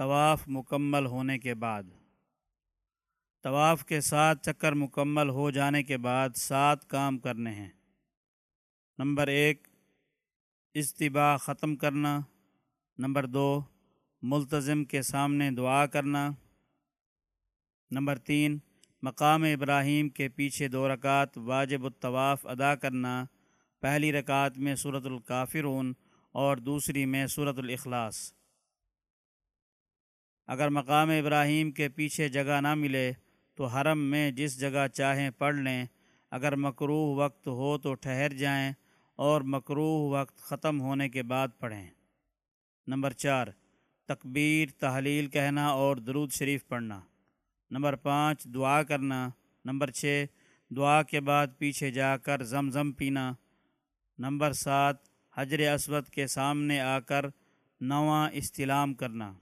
طواف مکمل ہونے کے بعد۔ طواف کے ساتھ چکر مکمل ہو جانے کے بعد سات کام کرنے ہیں۔ نمبر ایک استباع ختم کرنا۔ نمبر دو ملتظم کے سامنے دعا کرنا۔ نمبر تین، مقام ابراہیم کے پیچھے دو رکعت واجب الطواف ادا کرنا۔ پہلی رکعت میں صورت الکافرون اور دوسری میں صورت الاخلاص۔ اگر مقام ابراہیم کے پیچھے جگہ نہ ملے تو حرم میں جس جگہ چاہیں پڑھ لیں۔ اگر مکروح وقت ہو تو ٹھہر جائیں اور مکروح وقت ختم ہونے کے بعد پڑھیں۔ نمبر چار، تکبیر، تحلیل کہنا اور درود شریف پڑھنا۔ نمبر پانچ، دعا کرنا۔ نمبر چھ، دعا کے بعد پیچھے جا کر زم زم پینا۔ نمبر سات، حجر اسود کے سامنے آ کر نواں استلام کرنا۔